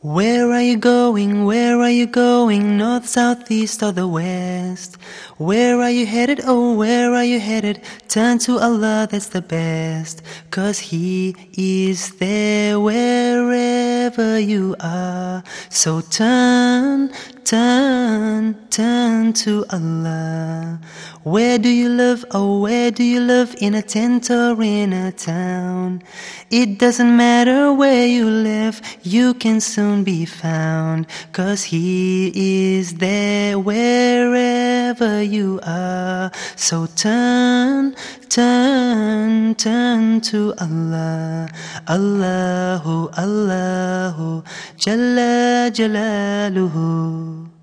Where are you going? Where are you going? North, south, east, or the west? Where are you headed? Oh, where are you headed? Turn to Allah, that's the best. Cause He is there wherever you are. So turn, turn, turn to Allah. Where do you live? Oh, where do you live? In a tent or in a town? It doesn't matter where you live, you can soon be found. Cause He is there wherever you are. So turn, turn, turn to Allah. Allahu, Allahu, Jalla Jalaluhu.